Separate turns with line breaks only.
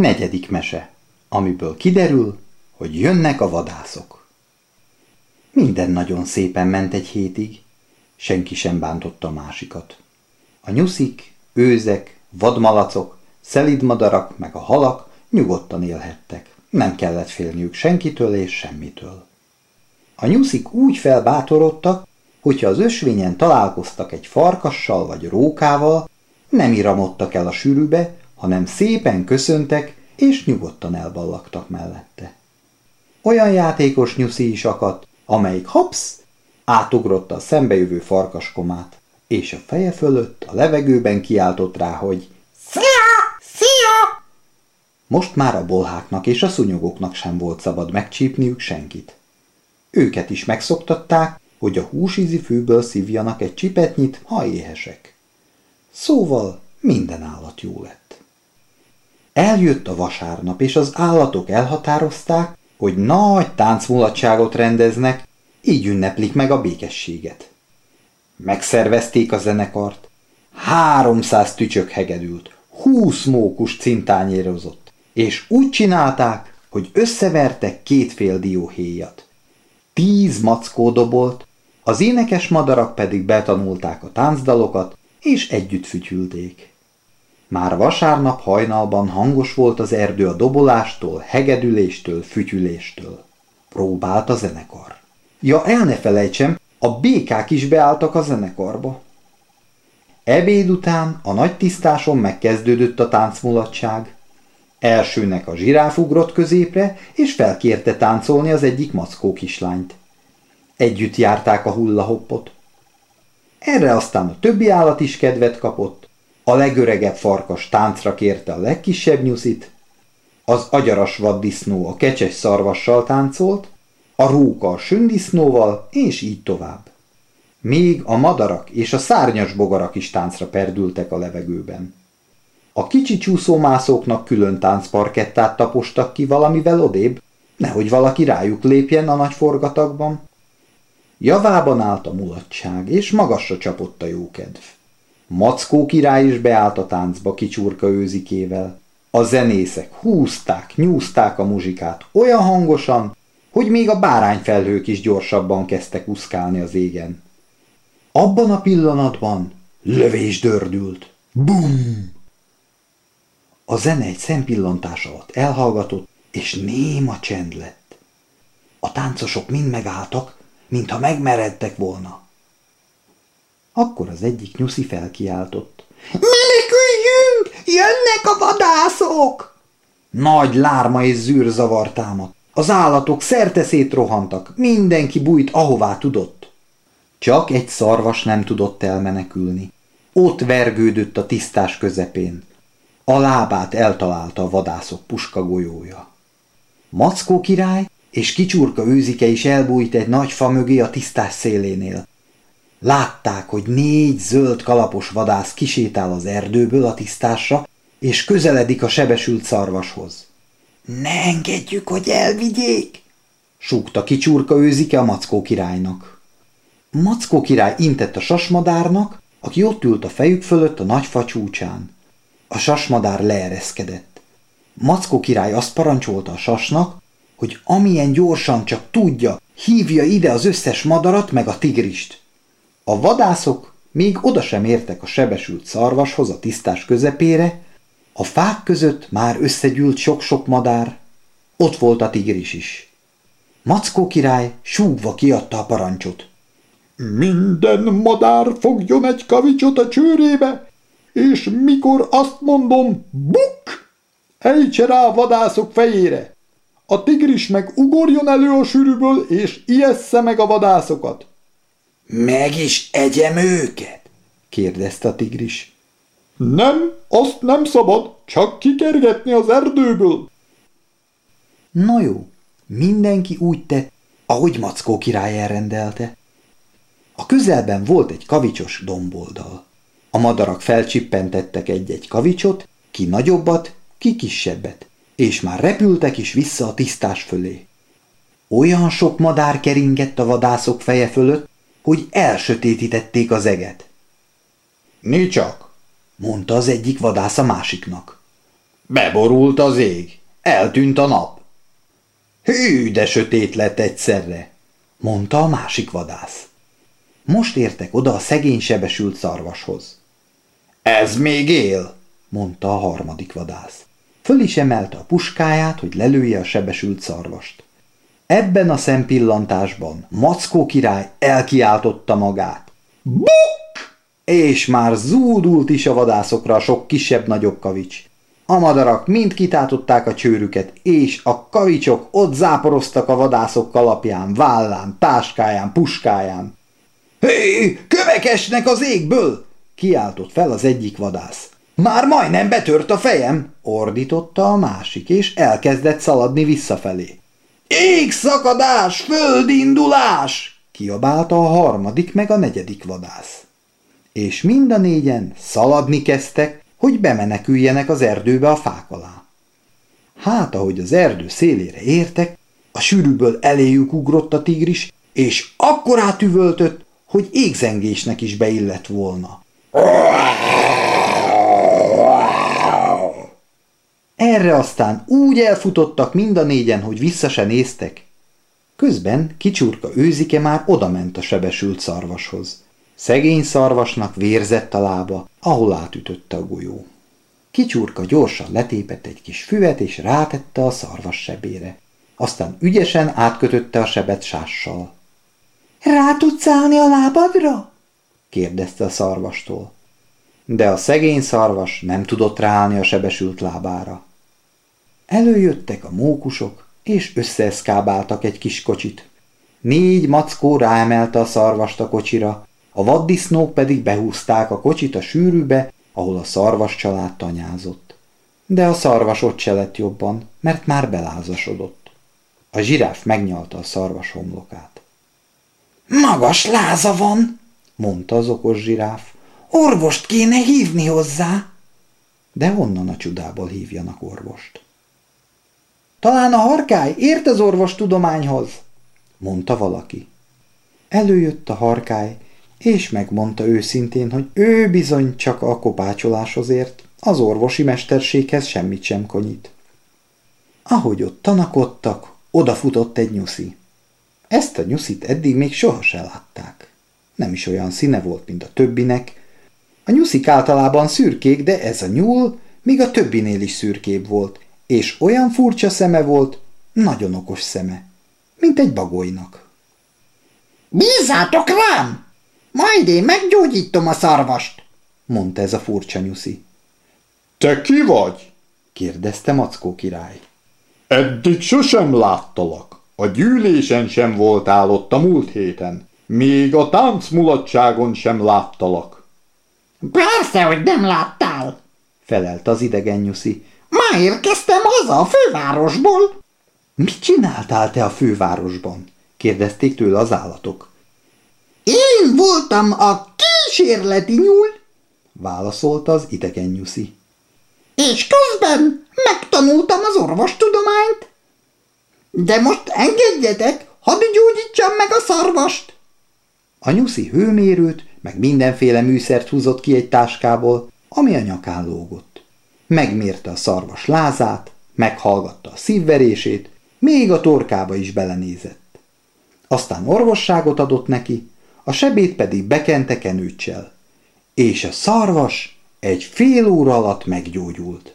Negyedik mese, amiből kiderül, hogy jönnek a vadászok. Minden nagyon szépen ment egy hétig, senki sem bántotta másikat. A nyuszik, őzek, vadmalacok, szelidmadarak meg a halak nyugodtan élhettek. Nem kellett félniük senkitől és semmitől. A nyuszik úgy felbátorodtak, hogyha az ösvényen találkoztak egy farkassal vagy rókával, nem iramodtak el a sűrűbe, hanem szépen köszöntek, és nyugodtan elballagtak mellette. Olyan játékos nyuszi is akadt, amelyik hopsz, átugrotta a szembejövő farkaskomát, és a feje fölött a levegőben kiáltott rá, hogy
Szia! Szia!
Most már a bolháknak és a szúnyogoknak sem volt szabad megcsípniük senkit. Őket is megszoktatták, hogy a húsízi fűből szívjanak egy csipetnyit, ha éhesek. Szóval minden állat jó lett. Eljött a vasárnap, és az állatok elhatározták, hogy nagy táncmulatságot rendeznek, így ünneplik meg a békességet. Megszervezték a zenekart, háromszáz tücsök hegedült, húsz mókus cintányérozott, és úgy csinálták, hogy összevertek kétfél dióhéjat. Tíz mackó dobolt, az énekes madarak pedig betanulták a táncdalokat, és együtt fütyülték. Már vasárnap hajnalban hangos volt az erdő a dobolástól, hegedüléstől, fütyüléstől. Próbált a zenekar. Ja, el ne felejtsem, a békák is beálltak a zenekarba. Ebéd után a nagy tisztáson megkezdődött a táncmulatság. Elsőnek a zsiráf ugrott középre, és felkérte táncolni az egyik mackó kislányt. Együtt járták a hullahoppot. Erre aztán a többi állat is kedvet kapott. A legöregebb farkas táncra kérte a legkisebb nyuszit, az agyaras vaddisznó a kecses szarvassal táncolt, a róka a sündisznóval, és így tovább. Még a madarak és a szárnyas bogarak is táncra perdültek a levegőben. A kicsi csúszómászóknak külön táncparkettát tapostak ki valamivel odébb, nehogy valaki rájuk lépjen a nagy forgatagban. Javában állt a mulatság, és magasra csapott a jókedv. Mackó király is beállt a táncba kicsurka őzikével. A zenészek húzták, nyúzták a muzsikát olyan hangosan, hogy még a bárányfelhők is gyorsabban kezdtek uszkálni az égen. Abban a pillanatban lövés dördült. Bum! A zene egy szempillantás alatt elhallgatott, és néma csend lett. A táncosok mind megálltak, mintha megmeredtek volna. Akkor az egyik nyuszi felkiáltott.
Meneküljünk! Jönnek a vadászok!
Nagy lárma és zűrzavar támadt. Az állatok szerte rohantak, mindenki bújt, ahová tudott. Csak egy szarvas nem tudott elmenekülni. Ott vergődött a tisztás közepén. A lábát eltalálta a vadászok puskagolyója. Mackó király és kicsurka őzike is elbújt egy nagy fa mögé a tisztás szélénél. Látták, hogy négy zöld kalapos vadász kisétál az erdőből a tisztásra, és közeledik a sebesült szarvashoz.
Ne engedjük, hogy elvigyék!
súgta kicsurka őzike a Mackó királynak. Mackó király intett a sasmadárnak, aki ott ült a fejük fölött a nagy fa csúcsán. A sasmadár leereszkedett. Mackó király azt parancsolta a sasnak, hogy amilyen gyorsan csak tudja, hívja ide az összes madarat meg a tigrist. A vadászok még oda sem értek a sebesült szarvashoz a tisztás közepére, a fák között már összegyűlt sok-sok madár, ott volt a tigris is. Mackó király súgva kiadta a parancsot.
Minden madár fogjon egy kavicsot a csőrébe, és mikor azt mondom, buk, ejtse rá a vadászok fejére. A tigris meg ugorjon elő a sűrűből, és ijessze meg a vadászokat.
Meg is egyem őket?
kérdezte a tigris.
Nem, azt nem szabad, csak kikergetni az erdőből.
Na jó, mindenki úgy tett, ahogy Mackó király elrendelte. A közelben volt egy kavicsos domboldal. A madarak felcsippentettek egy-egy kavicsot, ki nagyobbat, ki kisebbet, és már repültek is vissza a tisztás fölé. Olyan sok madár keringett a vadászok feje fölött, hogy elsötétítették az eget.
Nicsak,
mondta az egyik vadász a másiknak. Beborult az ég, eltűnt a nap. Hű, de sötét lett egyszerre, mondta a másik vadász. Most értek oda a szegény sebesült szarvashoz. Ez még él, mondta a harmadik vadász. Föl is emelte a puskáját, hogy lelője a sebesült szarvast. Ebben a szempillantásban Mackó király elkiáltotta magát. Buk! És már zúdult is a vadászokra a sok kisebb-nagyobb kavics. A madarak mind kitátották a csőrüket, és a kavicsok ott záporoztak a vadászok kalapján, vállán, táskáján, puskáján. Hé, kövek esnek az égből! kiáltott fel az egyik vadász. Már majdnem betört a fejem, ordította a másik, és elkezdett szaladni visszafelé. Égszakadás, földindulás! kiabálta a harmadik meg a negyedik vadász. És mind a négyen szaladni kezdtek, hogy bemeneküljenek az erdőbe a fák alá. Hát, ahogy az erdő szélére értek, a sűrűből eléjük ugrott a tigris, és akkorát üvöltött, hogy égzengésnek is beillett volna. Erre aztán úgy elfutottak mind a négyen, hogy vissza se néztek. Közben kicsurka őzike már odament a sebesült szarvashoz. Szegény szarvasnak vérzett a lába, ahol átütötte a golyó. Kicsurka gyorsan letépett egy kis füvet, és rátette a szarvas sebére. Aztán ügyesen átkötötte a sebet sással. – Rá tudsz állni a lábadra? – kérdezte a szarvastól. De a szegény szarvas nem tudott ráállni a sebesült lábára. Előjöttek a mókusok, és összeeszkábáltak egy kis kocsit. Négy mackó ráemelte a szarvast a kocsira, a vaddisznók pedig behúzták a kocsit a sűrűbe, ahol a szarvas család tanyázott. De a szarvas ott se lett jobban, mert már belázasodott. A zsiráf megnyalta a szarvas homlokát.
Magas láza van,
mondta az okos zsiráf.
Orvost kéne hívni hozzá.
De honnan a csudából hívjanak orvost? Talán a harkály ért az orvos tudományhoz, mondta valaki. Előjött a harkály, és megmondta őszintén, hogy ő bizony csak a kopácsoláshoz ért, az orvosi mesterséghez semmit sem konyít. Ahogy ott tanakodtak, odafutott egy nyuszi. Ezt a nyuszit eddig még soha se látták. Nem is olyan színe volt, mint a többinek. A nyuszik általában szürkék, de ez a nyúl még a többinél is szürkébb volt, és olyan furcsa szeme volt, nagyon okos szeme, mint egy bagolynak.
Bízzátok rám! Majd én meggyógyítom a szarvast,
mondta ez a furcsa nyuszi.
Te ki vagy?
kérdezte Mackó király.
Eddig sosem láttalak. A gyűlésen sem voltál ott a múlt héten. Még a táncmulatságon sem láttalak.
Persze, hogy nem láttál,
felelt az idegen nyuszi.
Ma érkeztem haza a fővárosból.
Mit csináltál te a fővárosban? kérdezték tőle az állatok.
Én voltam a kísérleti nyúl,
válaszolta az idegen nyuszi.
És közben megtanultam az orvostudományt. De most engedjetek, hadd gyógyítsam meg a szarvast.
A nyuszi hőmérőt, meg mindenféle műszert húzott ki egy táskából, ami a nyakán lógott. Megmérte a szarvas lázát, meghallgatta a szívverését, még a torkába is belenézett. Aztán orvosságot adott neki, a sebét pedig bekente kenőccsel, és a szarvas egy fél óra alatt meggyógyult.